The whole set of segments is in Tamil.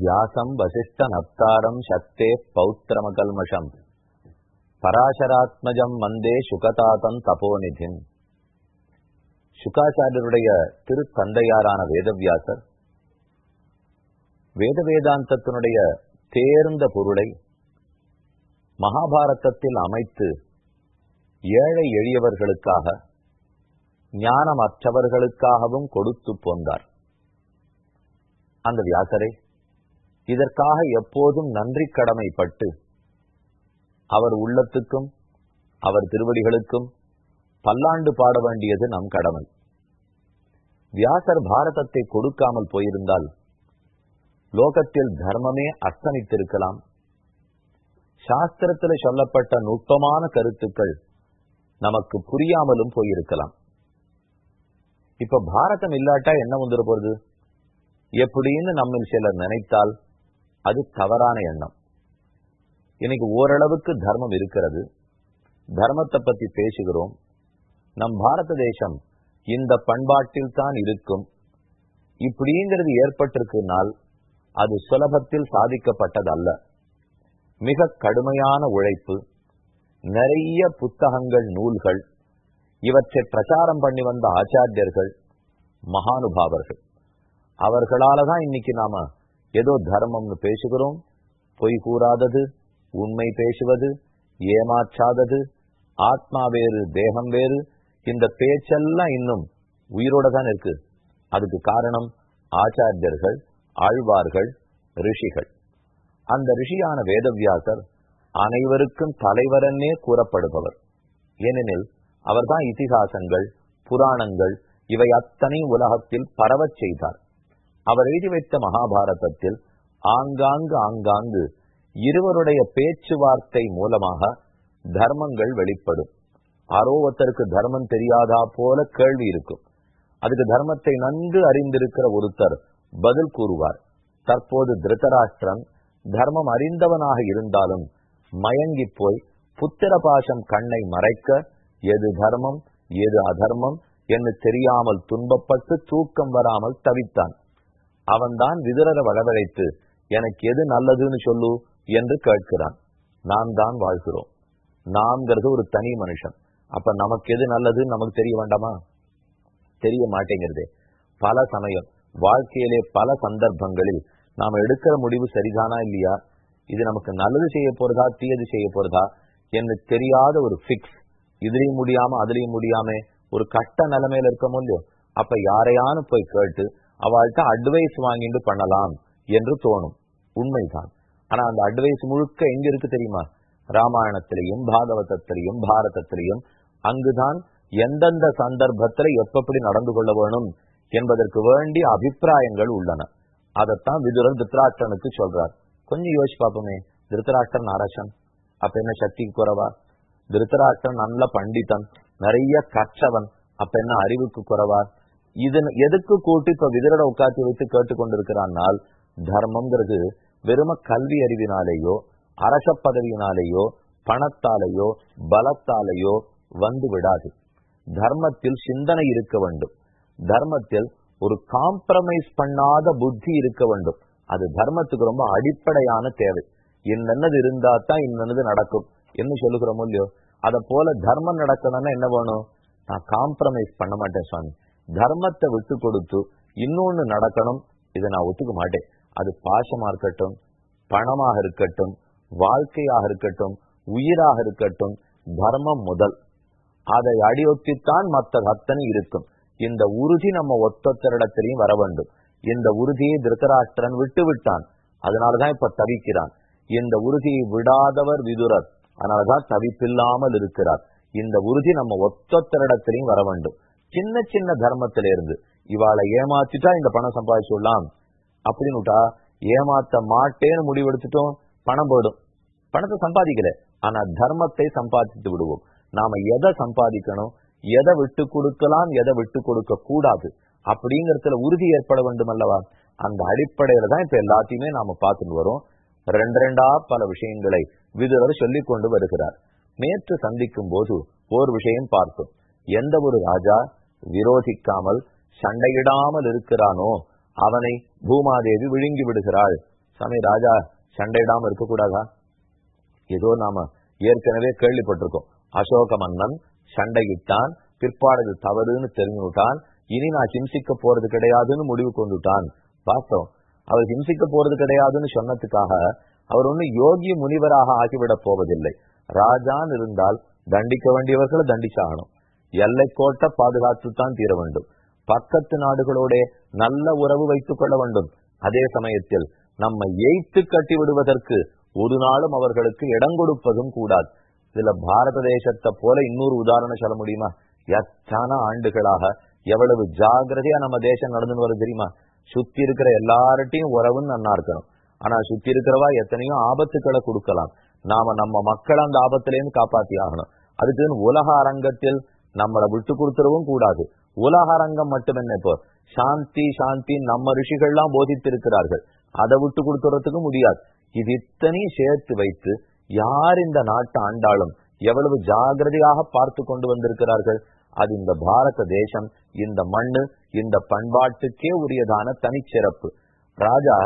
வியாசம் வசிஷ்ட நப்தாரம் சக்தே பௌத்திரமகல்மஷம் பராசராத்மஜம் மந்தே சுகதாதம் தபோநிதின் சுகாச்சாரியருடைய திருத்தந்தையாரான வேதவியாசர் வேத வேதாந்தத்தினுடைய தேர்ந்த பொருளை மகாபாரதத்தில் அமைத்து ஏழை எளியவர்களுக்காக ஞானமற்றவர்களுக்காகவும் கொடுத்து போந்தார். அந்த வியாசரை இதற்காக எப்போதும் நன்றி கடமைப்பட்டு அவர் உள்ளத்துக்கும் அவர் திருவடிகளுக்கும் பல்லாண்டு பாட வேண்டியது நம் கடமை. வியாசர் பாரதத்தை கொடுக்காமல் போயிருந்தால் லோகத்தில் தர்மமே அஸ்தமித்திருக்கலாம் சாஸ்திரத்தில் சொல்லப்பட்ட நுட்பமான கருத்துக்கள் நமக்கு புரியாமலும் போயிருக்கலாம். இப்ப பாரதம் இல்லாட்டா என்ன வந்துட போறது? எப்படின்னு நம்ம சிலர் நினைத்தால் அது தவறான எண்ணம். இன்னைக்கு ஓரளவுக்கு தர்மம் இருக்கிறது. தர்மத்தை பத்தி பேசுகிறோம். நம் பாரத தேசம் இந்த பண்பாட்டில் தான் இருக்கும். இப்படிங்கிறது ஏற்பட்டிருக்குனால் அது சுலபத்தில் சாதிக்கப்பட்டதல்ல. மிக கடுமையான உழைப்பு நிறைய புத்தகங்கள் நூல்கள் இவற்றை பிரச்சாரம் பண்ணி வந்த ஆச்சாரியர்கள் மகானுபாவர்கள். அவர்களால தான் இன்னைக்கு நாம ஏதோ தர்மம்னு பேசுகிறோம். பொய் கூறாதது உண்மை பேசுவது ஏமாற்றாதது ஆத்மா வேறு தேகம் வேறு இந்த பேச்செல்லாம் இன்னும் உயிரோட தான் இருக்கு. அதுக்கு காரணம் ஆச்சாரியர்கள் ஆழ்வார்கள் ரிஷிகள். அந்த ரிஷியான வேதவியாசர் அனைவருக்கும் தலைவரன்னே கூறப்படுபவர். ஏனெனில் அவர்தான் இதிகாசங்கள் புராணங்கள் இவை அத்தனை உலகத்தில் பரவச் செய்தார். அவர் எழுதி வைத்த மகாபாரதத்தில் ஆங்காங்கு ஆங்காங்கு இருவருடைய பேச்சுவார்த்தை மூலமாக தர்மங்கள் வெளிப்படும். ஆரோ ஒருத்தருக்கு தர்மம் தெரியாதா போல கேள்வி இருக்கும். அதுக்கு தர்மத்தை நன்கு அறிந்திருக்கிற ஒருத்தர் பதில் கூறுவார். தற்போது திருத்தராஷ்டிரன் தர்மம் அறிந்தவனாக இருந்தாலும் மயங்கி போய் புத்திர பாசம் கண்ணை மறைக்க எது தர்மம் எது அதர்மம் என்று தெரியாமல் துன்பப்பட்டு தூக்கம் வராமல் தவித்தான். அவன்தான் விதுரரை வரவழைத்து எனக்கு எது நல்லதுன்னு சொல்லு என்று கேட்கிறான். நாம் தான் வாழ்கிறோம். நாம்ங்கிறது ஒரு தனி மனுஷன். அப்ப நமக்கு எது நல்லதுன்னு நமக்கு தெரிய வேண்டாமா? தெரிய மாட்டேங்கிறதே. பல சமயம் வாழ்க்கையிலே பல சந்தர்ப்பங்களில் நாம எடுக்கிற முடிவு சரிதானா இல்லையா? இது நமக்கு நல்லது செய்ய போறதா தீயது செய்ய போறதா என்று தெரியாத ஒரு பிக்ஸ் இதுலயும் முடியாம அதுலயும் முடியாம ஒரு கட்ட நிலைமையில இருக்க முடியும் அப்ப யாரையானு போய் கேட்டு அவள்கிட்ட அட்வைஸ் வாங்கிட்டு பண்ணலாம் என்று தோணும். உண்மைதான். ஆனா அந்த அட்வைஸ் முழுக்க எங்க இருக்கு தெரியுமா? ராமாயணத்திலையும் பாகவதத்திலையும் பாரதத்திலையும். அங்குதான் எந்தெந்த சந்தர்ப்பத்துல எப்படி நடந்து கொள்ள வேணும் என்பதற்கு வேண்டிய அபிப்பிராயங்கள் உள்ளன. அதைத்தான் விதுரன் திருத்தராட்டனுக்கு சொல்றார். கொஞ்சம் யோசிச்சு பார்ப்போமே. திருத்தராட்டன் அரசன் அப்ப என்ன சக்தி குறைவா? திருத்தராட்டன் நல்ல பண்டிதன். நிறைய கற்றவன். அப்ப என்ன அறிவுக்கு குறைவார் இதன் எதுக்கு கூட்டி இப்ப விதரட உட்காத்தி வைத்து கேட்டுக்கொண்டிருக்கிறான்னால் தர்மம்ங்கிறது வெறும கல்வி அறிவினாலேயோ அரச பதவியினாலேயோ பணத்தாலேயோ பலத்தாலேயோ வந்து விடாது. தர்மத்தில் சிந்தனை இருக்க வேண்டும். தர்மத்தில் ஒரு காம்ப்ரமைஸ் பண்ணாத புத்தி இருக்க வேண்டும். அது தர்மத்துக்கு ரொம்ப அடிப்படையான தேவை. என்னென்னது இருந்தா தான் இன்னது நடக்கும். என்ன சொல்லுகிறோமோ இல்லையோ? அத போல தர்மம் நடக்கணும்னா என்ன வேணும்? நான் காம்ப்ரமைஸ் பண்ண மாட்டேன் சுவாமி. தர்மத்தை விட்டு கொடுத்து இன்னொன்னு நடக்கணும் இதை நான் ஒத்துக்க மாட்டேன். அது பாசமா இருக்கட்டும் பணமாக இருக்கட்டும் வாழ்க்கையாக இருக்கட்டும் உயிராக இருக்கட்டும் தர்மம் முதல். அதை அடியொத்தித்தான் மற்ற அத்தனை இருக்கும். இந்த உறுதி நம்ம ஒத்தத்தரிடத்திலையும் வர வேண்டும். இந்த உறுதியை திருத்தராஷ்டிரன் விட்டு விட்டான் அதனாலதான் இப்ப தவிக்கிறான். இந்த உறுதியை விடாதவர் விதுரர். அதனாலதான் தவிப்பில்லாமல் இருக்கிறார். இந்த உறுதி நம்ம ஒத்தத்தரிடத்திலையும் வர வேண்டும். சின்ன சின்ன தர்மத்தில இருந்து இவாளை ஏமாத்திட்டா இந்த பணம் சம்பாதிச்சுடலாம். அப்படின்னுட்டா ஏமாத்த மாட்டேன்னு முடிவெடுத்துட்டோம் பணம் போயிடும். பணத்தை சம்பாதிக்கல. ஆனா தர்மத்தை சம்பாதித்து விடுவோம். நாம எதை சம்பாதிக்கணும் எதை விட்டு கொடுக்கலாம் எதை விட்டு கொடுக்க கூடாது அப்படிங்கறதுல உறுதி ஏற்பட வேண்டும் அல்லவா அந்த அடிப்படையில தான் இப்ப எல்லாத்தையுமே நாம பார்த்துட்டு வரோம். ரெண்டு ரெண்டா பல விஷயங்களை விதுரர் சொல்லிக் கொண்டு வருகிறார். நேற்று சந்திக்கும் போது ஒரு விஷயம் பார்த்தோம். எந்த ஒரு ராஜா விரோதிக்காமல் சண்டையிடாமல் இருக்கிறானோ அவனை பூமாதேவி விழுங்கி விடுகிறாள். சாமி ராஜா சண்டையிடாம இருக்கக்கூடாதா? ஏதோ நாம ஏற்கனவே கேள்விப்பட்டிருக்கோம். அசோக மன்னன் சண்டையிட்டான் பிற்பாடு தவறுன்னு தெரிஞ்சு விட்டான் இனி நான் ஹிம்சிக்க போறது கிடையாதுன்னு முடிவு கொண்டுட்டான். பார்த்தோம். அவர் ஹிம்சிக்க போறது கிடையாதுன்னு சொன்னதுக்காக அவர் ஒண்ணு யோகி முனிவராக ஆகிவிடப் போவதில்லை. ராஜான் இருந்தால் தண்டிக்க வேண்டியவர்களை தண்டிச்சாகணும். எல்லை கோட்டை பாதுகாத்துத்தான் தீர வேண்டும். பக்கத்து நாடுகளோட நல்ல உறவு வைத்துக் கொள்ள வேண்டும். அதே சமயத்தில் நம்ம எய்த்து கட்டி விடுவதற்கு ஒரு நாளும் அவர்களுக்கு இடம் கொடுப்பதும் கூடாது. இதுல பாரத தேசத்தை போல இன்னொரு உதாரணம் சொல்ல முடியுமா? எத்தனை ஆண்டுகளாக எவ்வளவு ஜாகிரதையா நம்ம தேசம் நடந்துன்னு வருது தெரியுமா? சுத்தி இருக்கிற எல்லார்ட்டையும் உறவுன்னு நன்னா இருக்கணும். ஆனா சுத்தி இருக்கிறவா எத்தனையோ ஆபத்துக்களை கொடுக்கலாம். நாம நம்ம மக்களை அந்த ஆபத்திலேருந்து காப்பாத்தி ஆகணும் அதுக்கு உலக அரங்கத்தில் நம்மளை விட்டு கொடுத்துடவும் கூடாது. உலக அரங்கம் மட்டும் இப்போ. சாந்தி சாந்தி நம்ம ரிஷிகள்லாம் போதித்திருக்கிறார்கள். அதை விட்டு கொடுத்துறதுக்கு முடியாது. இது இத்தனையும் சேர்த்து வைத்து யார் இந்த நாட்டை ஆண்டாலும் எவ்வளவு ஜாகிரதையாக பார்த்து கொண்டு வந்திருக்கிறார்கள்? அது இந்த பாரத தேசம் இந்த மண்ணு இந்த பண்பாட்டுக்கே உரியதான தனிச்சிறப்பு. ராஜா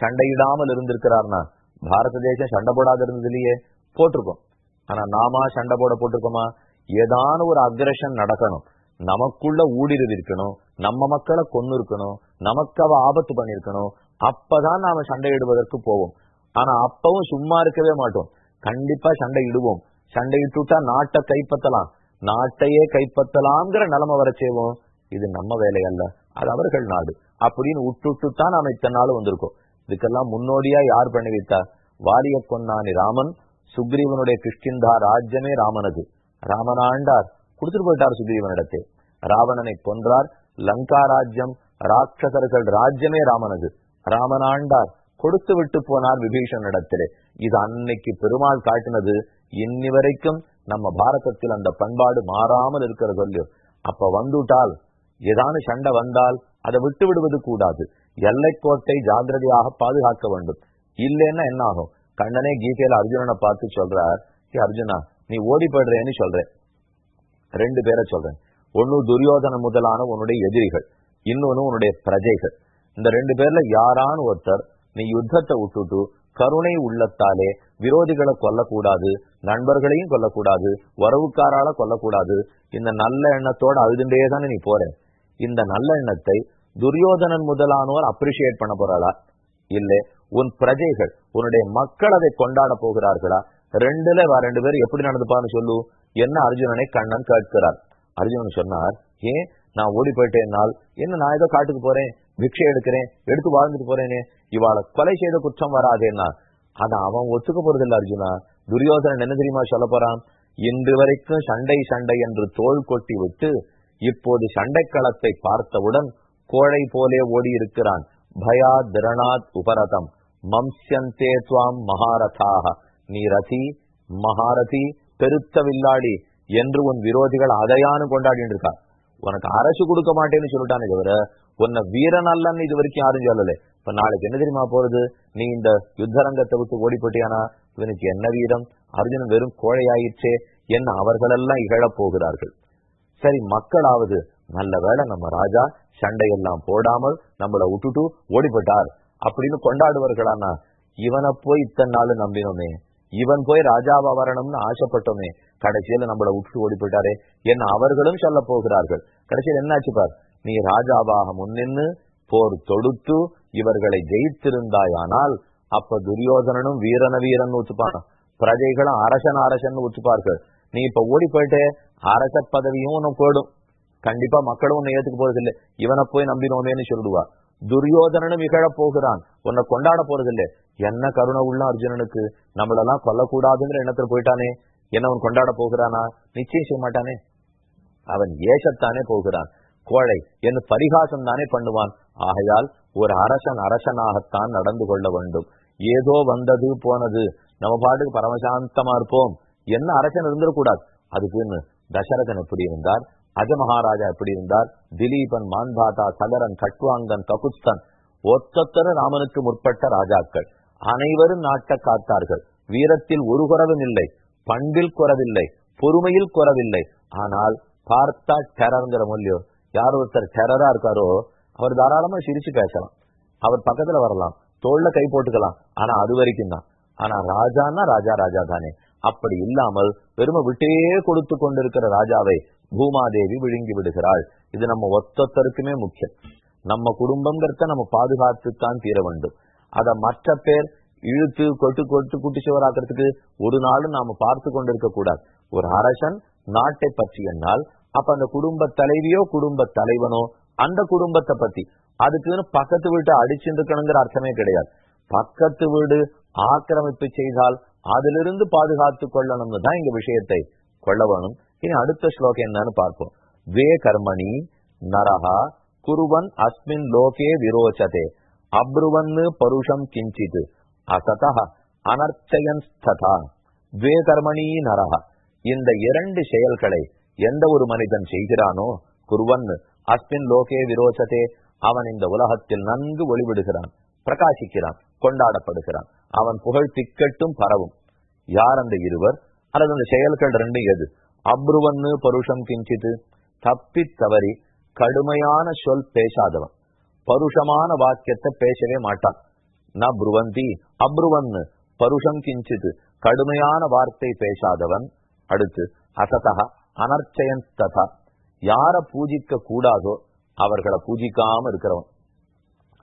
சண்டையிடாமல் இருந்திருக்கிறார்னா? பாரத தேசம் சண்டை போடாத இருந்தது இல்லையே போட்டிருக்கோம். ஆனா நாமா சண்டை போட போட்டிருக்கோமா? ஏதான ஒரு அக்ரஷன் நடக்கணும். நமக்குள்ள ஊடுருவி இருக்கணும் நம்ம மக்களை கொன்னு இருக்கணும் நமக்கு அவ ஆபத்து பண்ணிருக்கணும். அப்பதான் நாம சண்டையிடுவதற்கு போவோம். ஆனா அப்பவும் சும்மா இருக்கவே மாட்டோம். கண்டிப்பா சண்டை இடுவோம். சண்டையிட்டுட்டா நாட்டை கைப்பற்றலாம் நாட்டையே கைப்பற்றலாம்ங்கிற நிலைமை வர செய்வோம். இது நம்ம வேலை அல்ல அது அவர்கள் நாடு. அப்படின்னு விட்டுட்டு தான் நாம இத்தனை நாள் வந்திருக்கோம். இதுக்கெல்லாம் முன்னோடியா யார் பண்ணி வைத்தா வாரிய கொன்னானி ராமன் சுக்ரீவனுடைய கிருஷ்கிந்தா ராஜ்யமே ராமனது. ராமனாண்டார் கொடுத்துட்டு போயிட்டார் சுக்ரீவனிடத்தை ராவணனை கொன்றார். லங்கா ராஜ்யம் ராட்சசர்கள் ராஜ்யமே ராமனது. ராமனாண்டார் கொடுத்து விட்டு போனார் விபீஷனிடத்திலே இது அன்னைக்கு பெருமாள் காட்டினது. இன்னி வரைக்கும் நம்ம பாரதத்தில் அந்த பண்பாடு மாறாமல் இருக்கிற இல்லையோ அப்ப வந்துட்டால் ஏதான சண்டை வந்தால் அதை விட்டு விடுவது கூடாது. எல்லைக்கோட்டை ஜாகிரதையாக பாதுகாக்க வேண்டும். இல்லைன்னா என்ன ஆகும்? கண்ணனே கீதையில அர்ஜுனனை பார்த்து சொல்றார் அர்ஜுனா நீ ஓடி போயிடுறேன்னு சொல்றேன். ரெண்டு பேரை சொல்றேன். ஒன்னு துரியோதன முதலான உன்னுடைய எதிரிகள் இன்னொன்னு உன்னுடைய பிரஜைகள். இந்த ரெண்டு பேர்ல யாரான ஒருத்தர் நீ யுத்தத்தை விட்டுட்டு கருணை உள்ளத்தாலே விரோதிகளை கொல்லக்கூடாது நண்பர்களையும் கொல்லக்கூடாது வரவுக்காரால கொல்லக்கூடாது இந்த நல்ல எண்ணத்தோட அழுதுண்டே தானே நீ போற. இந்த நல்ல எண்ணத்தை துரியோதனன் முதலானோர் அப்ரிஷியேட் பண்ண போறாளா இல்ல உன் பிரஜைகள் உன்னுடைய மக்கள் அதை கொண்டாட போகிறார்களா? ரெண்டுல ரெண்டு பேரும் எப்படி நடந்துப்பான்னு சொல்லு. என்ன அர்ஜுனனை கண்ணன் கேட்கிறார். அர்ஜுனன் சொன்னார் ஏன் நான் ஓடி போயிட்டேனால் என்ன நான் ஏதோ காட்டுக்கு போறேன் பிக்ஷை எடுக்கிறேன் எடுத்து வாழ்ந்துட்டு போறேனே. இவாளை கொலை செய்த குற்றம் வராதேன்னா. அதை அவன் ஒத்துக்க போறதில்ல அர்ஜுனா. துரியோதனன் என்ன தெரியுமா சொல்ல போறான்? இன்று வரைக்கும் சண்டை சண்டை என்று தோல் கொட்டி விட்டு இப்போது சண்டைக்களத்தை பார்த்தவுடன் கோழை போலே ஓடி இருக்கிறான். பயா திரணாத் உபரதம். மம்சந்தே துவாம் மகாரதாக நீ ரதி மகாரதி பெருத்த வில்லாடி என்று உன் விரோதிகள் அதையானு கொண்டாடிட்டு இருக்கா உனக்கு அரசு கொடுக்க மாட்டேன்னு சொல்லிட்டானே தவிர உன்னை வீரன் அல்லன்னு இது வரைக்கும் யாரும் சொல்லல. இப்ப நாளைக்கு என்ன தெரியுமா போறது? நீ இந்த யுத்தரங்கத்தை விட்டு ஓடி போட்டியானா இவனுக்கு என்ன வீரம்? அர்ஜுனன் வெறும் கோழையாயிற்றே என்ன அவர்களெல்லாம் இகழப் போகிறார்கள். சரி மக்களாவது நல்ல வேளை நம்ம ராஜா சண்டையெல்லாம் போடாமல் நம்மளை விட்டுட்டு ஓடிப்பட்டார். அப்படின்னு கொண்டாடுவார்களானா? இவனை போய் இத்தனை நாள் நம்பினோமே. இவன் போய் ராஜாவா வரணும்னு ஆசைப்பட்டோமே. கடைசியில நம்மள விட்டு ஓடி போயிட்டாரே. என்ன அவர்களும் சொல்ல போகிறார்கள். கடைசியில் என்னாச்சு பார்? நீ ராஜாவாக முன்னின்னு போர் தொடுத்து இவர்களை ஜெயித்திருந்தாயானால் அப்ப துரியோதனனும் வீரன வீரன் ஒத்துப்பான். பிரஜைகளும் அரசன் அரசன் ஒத்துப்பார்கள். நீ இப்ப ஓடி போயிட்டே அரச பதவியும் உனக்கு போயிடும். கண்டிப்பா மக்களும் உன்னை ஏத்துக்க போறதில்லை. இவனை போய் நம்பினோமேன்னு சொல்லுவா. துரியோதனனும் இகழப் போகிறான். உன்னை கொண்டாட போறதில்லை. என்ன கருணை உள்ள அர்ஜுனனுக்கு? நம்மளெல்லாம் கொல்லக்கூடாதுங்கிற எண்ணத்துல போயிட்டானே. என்ன அவன் கொண்டாட போகிறானா? நிச்சயம் செய்ய மாட்டானே. அவன் ஏசத்தானே போகிறான். கோழை என்று பரிகாசம் தானே பண்ணுவான். ஆகையால் ஒரு அரசன் அரசனாகத்தான் நடந்து கொள்ள வேண்டும். ஏதோ வந்தது போனது. நம்ம பாட்டுக்கு பரமசாந்தமா இருப்போம். என்ன அரசன் இருந்துடக்கூடாது அதுக்குன்னு தசரதன் எப்படி இருந்தார்? அஜ மகாராஜா எப்படி இருந்தார்? திலீபன் மான்பாதா சகரன் கட்வாங்கன் ககுஸ்தன் ஒத்தொத்தர ராமனுக்கு முற்பட்ட ராஜாக்கள். அனைவரும் நாட்ட காத்தார்கள். வீரத்தில் ஒரு குறவும் இல்லை. பண்பில் குறவில்லை. பொறுமையில் குறவில்லை. ஆனால் பார்த்தா டெரருங்கிற மொழியோ யார் ஒருத்தர் டெரரா இருக்காரோ அவர் தாராளமா சிரிச்சு பேசலாம். அவர் பக்கத்துல வரலாம். தோல்ல கை போட்டுக்கலாம். ஆனா அது வரைக்கும் தான். ஆனா ராஜான்னா ராஜா ராஜா தானே அப்படி இல்லாமல் பெருமை விட்டே கொடுத்து கொண்டிருக்கிற ராஜாவை பூமாதேவி விழுங்கி விடுகிறாள் இது நம்ம ஒத்தொத்தருக்குமே முக்கியம். நம்ம குடும்பங்கிறத நம்ம பாதுகாத்துத்தான் தீர வேண்டும். அத மற்ற பேர் இழுத்து கொட்டு கொட்டு குட்டி சுவராக்கிறதுக்கு ஒரு நாளும் நாம பார்த்து கொண்டிருக்க கூடாது. ஒரு அரசன் நாட்டை பற்றி என்னால் அப்ப அந்த குடும்ப தலைவியோ குடும்ப தலைவனோ அந்த குடும்பத்தை பத்தி அதுக்குன்னு பக்கத்து வீட்டை அடிச்சுட்டு இருக்கணுங்கிற அர்த்தமே கிடையாது. பக்கத்து வீடு ஆக்கிரமிப்பு செய்தால் அதிலிருந்து பாதுகாத்து கொள்ளணும்னு தான் இங்க விஷயத்தை கொள்ள வேணும். இனி அடுத்த ஸ்லோகம் என்னன்னு பார்ப்போம். வே கர்மணி நரஹா குருவன் அஸ்மின் லோகே விரோச்சதே அப்ருவன்னு பருஷம் கிஞ்சித் அசதா அனர்ச்சயன் ஸ்ததா. வே கர்மணி நரஹா இந்த இரண்டு செயல்களை எந்த ஒரு மனிதன் செய்கிறானோ குருவன் அஸ்மின் லோகே விரோச்சதே அவன் இந்த உலகத்தில் நன்கு ஒளிவிடுகிறான் பிரகாசிக்கிறான் கொண்டாடப்படுகிறான் அவன் புகழ் திக்கட்டும் பரவும். யார் அந்த இருவர்? அல்லது அந்த செயல்கள் ரெண்டு எது? அப்ருவன்னு பருஷம் கிஞ்சித்து தப்பி தவறி கடுமையான சொல் பேசாதவன். பருஷமான வாக்கியத்தை பேசவே மாட்டான். ந புருவந்தி அப்ருவன்னு பருஷம் கிஞ்சித்து கடுமையான வார்த்தை பேசாதவன். அடுத்து அசதா அனர்ச்சயன் ததா யார பூஜிக்க கூடாதோ அவர்களை பூஜிக்காம இருக்கிறவன்.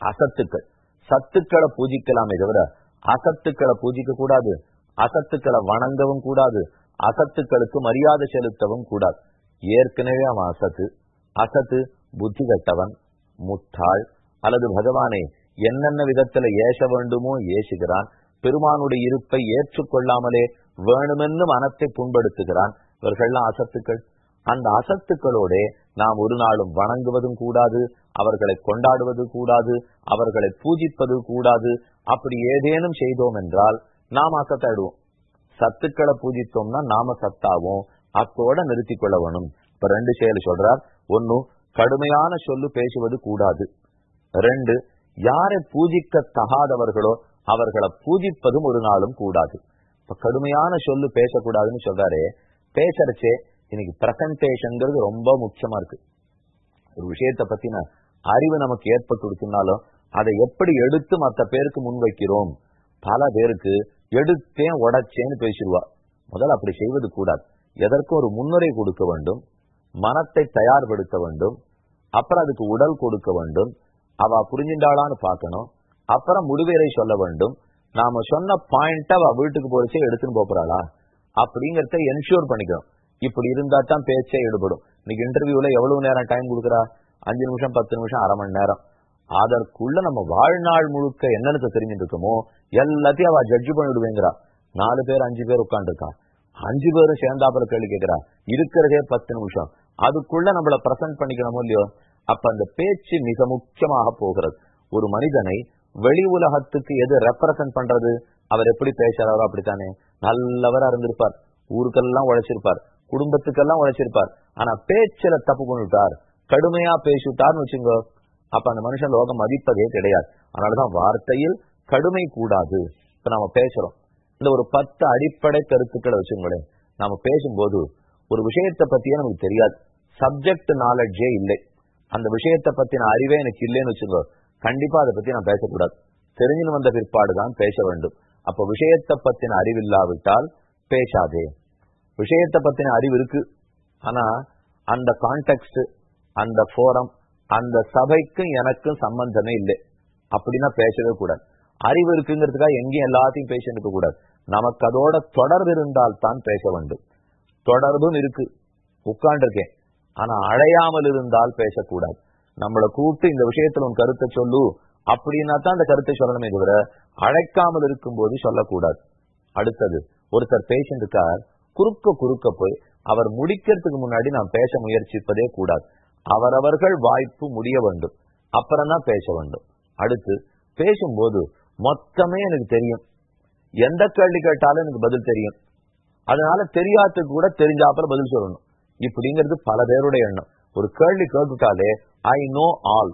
அசத்துக்கள். சத்துக்களை பூஜிக்கலாமே தவிர அசத்துக்களை பூஜிக்க கூடாது. அசத்துக்களை வணங்கவும் கூடாது. அசத்துக்களுக்கு மரியாதை செலுத்தவும் கூடாது. ஏற்கனவே அவன் அசத்து. அசத்து புத்தி கட்டவன் முட்டாள் அல்லது பகவானை என்னென்ன விதத்துல ஏச வேண்டுமோ ஏசுகிறான். பெருமானுடைய இருப்பை ஏற்றுக்கொள்ளாமலே வேணுமென்னு மனத்தை புண்படுத்துகிறான். இவர்கள்லாம் அசத்துக்கள். அந்த அசத்துக்களோட நாம் ஒரு நாளும் வணங்குவதும் கூடாது அவர்களை கொண்டாடுவது கூடாது அவர்களை பூஜிப்பது கூடாது. அப்படி ஏதேனும் செய்தோம் என்றால் நாம் அசத்தாயிடுவோம் சத்துக்களை பூஜித்தோம்னா நாம சத்தாவோம். அத்தோட நிறுத்தி கொள்ள வேணும் இப்ப ரெண்டு செயல் சொல்றார். ஒன்னு கடுமையான சொல்லு பேசுவது கூடாது. ரெண்டு யாரை பூஜிக்க தகாதவர்களோ அவர்களை பூஜிப்பதும் ஒரு நாளும் கூடாது. இப்ப கடுமையான சொல்லு பேசக்கூடாதுன்னு சொல்றாரு. பேசுறச்சே இன்னைக்கு பிரசன்டேஷன்ங்கிறது ரொம்ப முக்கியமா இருக்கு. ஒரு விஷயத்தை பத்தின அறிவு நமக்கு ஏற்பட்டு அதை எப்படி எடுத்து மற்ற பேருக்கு முன்வைக்கிறோம்? பல பேருக்கு எடுத்தேன் உடச்சேன்னு பேசிடுவா. முதல்ல அப்படி செய்வது கூடாது. எதற்கும் ஒரு முன்னுரை கொடுக்க வேண்டும் மனத்தை தயார்படுத்த வேண்டும் அப்புறம் அதுக்கு உடல் கொடுக்க வேண்டும் அவ புரிஞ்சின்றாளான்னு பார்க்கணும் அப்புறம் முடிவேரை சொல்ல வேண்டும். நாம சொன்ன பாயிண்ட் அவ வீட்டுக்கு போறச்சே எடுத்துன்னு போறாளா? அப்படிங்கறத என்ஷூர் பண்ணிக்கணும். இப்படி இருந்தா தான் பேச்சே ஈடுபடும். இன்னைக்கு இன்டர்வியூல எவ்வளவு நேரம் டைம் கொடுக்குறா? அஞ்சு நிமிஷம் பத்து நிமிஷம் அரை மணி நேரம். அதற்குள்ள நம்ம வாழ்நாள் முழுக்க என்னென்ன தெரிஞ்சுட்டு இருக்கோமோ எல்லாத்தையும் அவ ஜட்ஜ் பண்ணிடுவேங்கிறா. நாலு பேர் அஞ்சு பேர் உட்காந்துருக்கா அஞ்சு பேரும் சேர்ந்தாப்புல கேள்வி கேட்கிறா. இருக்கிறதே பத்து நிமிஷம். அதுக்குள்ள நம்மள பிரசன்ட் பண்ணிக்கணுமோ இல்லையோ? அப்ப அந்த பேச்சு மிக முக்கியமாக போகிறது. ஒரு மனிதனை வெளி உலகத்துக்கு எது ரெப்ரசன்ட் பண்றது? அவர் எப்படி பேசுறாரோ அப்படித்தானே. நல்லவரா இருந்திருப்பார். ஊருக்கெல்லாம் உழைச்சிருப்பார். குடும்பத்துக்கெல்லாம் உழைச்சிருப்பார். ஆனா பேச்சுல தப்பு பண்ணிவிட்டார் கடுமையா பேசிவிட்டார்னு வச்சுங்க அப்ப அந்த மனுஷன் லோகம் மதிப்பதே கிடையாது. அதனாலதான் வார்த்தையில் கடுமை கூடாது. இப்ப நாம பேசுறோம். இந்த ஒரு பத்து அடிப்படை கருத்துக்களை வச்சுங்களேன் நாம பேசும்போது ஒரு விஷயத்தை பத்தியே நமக்கு தெரியாது. சப்ஜெக்ட் நாலெட்ஜே இல்லை. அந்த விஷயத்தை பத்தின அறிவே எனக்கு இல்லைன்னு வச்சுக்கோ. கண்டிப்பா அதை பத்தி நான் பேசக்கூடாது. தெரிஞ்சுன்னு வந்த பிற்பாடு தான் பேச வேண்டும். அப்ப விஷயத்தை பத்தின அறிவில்லாவிட்டால் பேசாதே. விஷயத்தை பத்தின அறிவு இருக்கு. ஆனா அந்த கான்டெக்ட் அந்த போரம் அந்த சபைக்கும் எனக்கும் சம்பந்தமே இல்லை. அப்படின்னா பேசவே கூடாது. அறிவு இருக்குங்கிறதுக்காக எங்கேயும் எல்லாத்தையும் பேசிட்டு இருக்க கூடாது. நமக்கு அதோட தொடர்பு இருந்தால் தான் பேச வேண்டும். தொடர்பும் இருக்கு. உட்காண்டிருக்கேன் ஆனா அழையாமல் இருந்தால் பேசக்கூடாது. நம்மளை கூப்பிட்டு இந்த விஷயத்துல உன் கருத்தை சொல்லு. அப்படின்னா தான் அந்த கருத்தை சொல்லணுமே தவிர அழைக்காமல் இருக்கும் போது சொல்லக்கூடாது. அடுத்தது ஒருத்தர் பேசிட்டு இருக்கார். குறுக்க குறுக்க போய் அவர் முடிக்கிறதுக்கு முன்னாடி நாம் பேச முயற்சிப்பதே கூடாது. அவரவர்கள் வாய்ப்பு முடிய வேண்டும். அப்புறம் தான் பேச வேண்டும். அடுத்து பேசும்போது மொத்தமே எனக்கு தெரியும். எந்த கேள்வி கேட்டாலும் எனக்கு பதில் தெரியும். அதனால தெரியாததுக்கு கூட தெரிஞ்சாப்புல பதில் சொல்லணும். இப்படிங்கிறது பல பேருடைய எண்ணம். ஒரு கேள்வி கேட்டுட்டாலே ஐ நோ ஆல்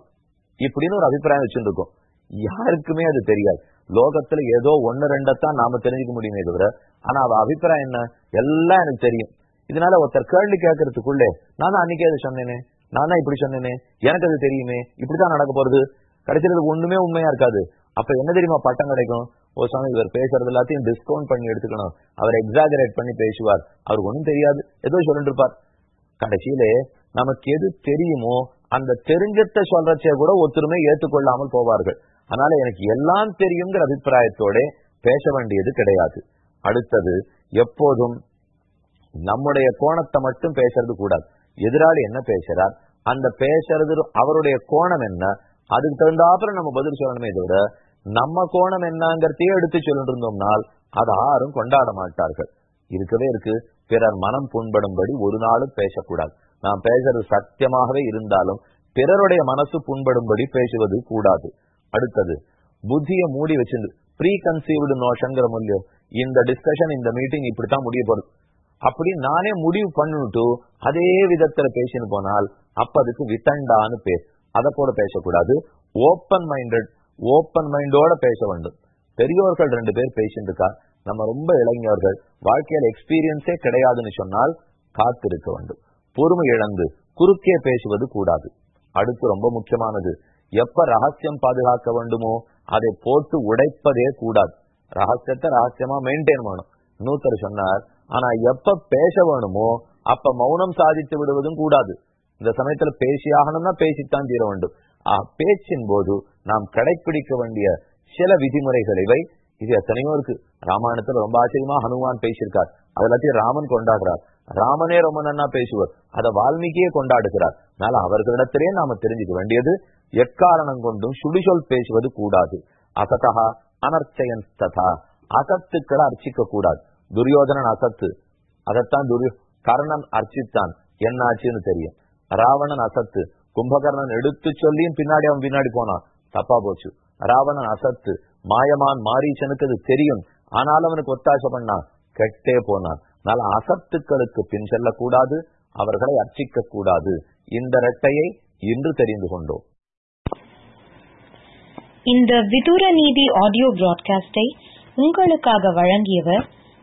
இப்படின்னு ஒரு அபிப்பிராயம் வச்சுருக்கோம் யாருக்குமே அது தெரியாது. லோகத்துல ஏதோ ஒன்னு ரெண்டத்தான் நாம தெரிஞ்சுக்க முடியுமே தவிர ஆனா அவ அபிப்பிராயம் என்ன? எல்லாம் எனக்கு தெரியும். இதனால ஒருத்தர் கேள்வி கேட்கறதுக்குள்ளே நான் அன்னைக்கே அது சொன்னேனே. நான் தான் இப்படி சொன்னேனே. எனக்கு அது தெரியுமே. இப்படிதான் நடக்க போறது. கிடைச்சிருக்கு ஒண்ணுமே உண்மையா இருக்காது. அப்ப என்ன தெரியுமா பட்டம் கிடைக்கும்? ஒரு சாமி இவர் பேசுறது எல்லாத்தையும் டிஸ்கவுண்ட் பண்ணி எடுத்துக்கணும். அவர் எக்ஸாகரேட் பண்ணி பேசுவார். அவருக்கு ஒன்றும் தெரியாது. ஏதோ சொல்லிட்டு இருப்பார். கடைசியிலே நமக்கு எது தெரியுமோ அந்த தெரிஞ்சத்தை சொல்றச்சே கூட ஒத்துருமே ஏற்றுக்கொள்ளாமல் போவார்கள். அதனால எனக்கு எல்லாம் தெரியுங்கிற அபிப்பிராயத்தோட பேச வேண்டியது கிடையாது. அடுத்தது எப்போதும் நம்முடைய கோணத்தை மட்டும் பேசுறது கூடாது. எதிராளி என்ன பேசுறார்? அந்த பேசுறது அவருடைய கோணம் என்ன? அதுக்கு தகுந்தாப்புல நம்ம பதில் சொல்லணுமே தவிர நம்ம கோணம் என்னங்கிறதையே எடுத்து சொல்லிட்டு இருந்தோம்னால் அதை யாரும் கொண்டாட மாட்டார்கள். இருக்கவே இருக்கு. பிறர் மனம் புண்படும்படி ஒரு நாளும் பேசக்கூடாது. நாம் பேசுறது சத்தியமாகவே இருந்தாலும் பிறருடைய மனசு புண்படும்படி பேசுவது கூடாது. அடுத்தது புத்திய மூடி வச்சிருந்து ப்ரீ கன்சீவ்டு நோஷங்கிற மூலியம் இந்த டிஸ்கஷன் இந்த மீட்டிங் இப்படித்தான் முடிய போறது அப்படி நானே முடிவு பண்ணிட்டு அதே விதத்துல பேசின்னு போனால் அப்ப அதுக்கு வித்தண்டான்னு பேர். அதை கூட பேசக்கூடாது. ஓப்பன் மைண்டட் ஓப்பன் மைண்டோட பேச வேண்டும். பெரியோர்கள் ரெண்டு பேர் பேசிட்டு இருக்கா நம்ம ரொம்ப இளைஞர்கள். வாழ்க்கையில எக்ஸ்பீரியன்ஸே கிடையாதுன்னு சொன்னால் காத்திருக்க வேண்டும். பொறுமை இழந்து குறுக்கே பேசுவது கூடாது. அடுத்து ரொம்ப முக்கியமானது எப்ப ரகசியம் பாதுகாக்க வேண்டுமோ அதை போட்டு உடைப்பதே கூடாது. ரகசியத்தை ரகசியமா மெயின்டைன் பண்ணணும். இன்னொருத்தர் சொன்னார் ஆனா எப்ப பேச வேணுமோ அப்ப மௌனம் சாதித்து விடுவதும் கூடாது. இந்த சமயத்துல பேசி ஆகணும்னா பேசித்தான் தீர வேண்டும். பேச்சின் போது நாம் கடைபிடிக்க வேண்டிய சில விதிமுறைகள் இவை. இது எத்தனையோ இருக்கு. ராமாயணத்துல ரொம்ப ஆச்சரியமா ஹனுமான் பேசியிருக்கார். அது எல்லாத்தையும் ராமன் கொண்டாடுறார். ராமனே ரொம்ப நன்னா பேசுவார். அதை வால்மீகியே கொண்டாடுகிறார். அதனால அவர்களிடத்திலே நாம தெரிஞ்சுக்க வேண்டியது எக்காரணம் கொண்டும் சுடிசொல் பேசுவது கூடாது. அசதா அனர்ச்சயன் ததா. அசத்துக்களை அர்ச்சிக்க கூடாது. துரியோதனன் அசத்து. அதைத்தான் துரியோ கர்ணன் அர்ச்சித்தான். என்ன ஆச்சுன்னு தெரியும். ராவணன் அசத்து. கும்பகர்ணன் எடுத்து சொல்லியும் பின்னாடி அவன் பின்னாடி போனான். தப்பா போச்சு. ராவணன் அசத்து. மாயமான் மாரீசனுக்கு அது தெரியும். ஆனாலும் அவனுக்கு ஒத்தாசை பண்ணான். கெட்டே போனான். அதனால அசத்துக்களுக்கு பின் செல்லக்கூடாது. அவர்களை அர்ச்சிக்க கூடாது இந்த ரெட்டையை இன்று தெரிந்து கொண்டோம். இந்த விதுர நீதி ஆடியோ பிராட்காஸ்டை உங்களுக்காக வழங்கியவர்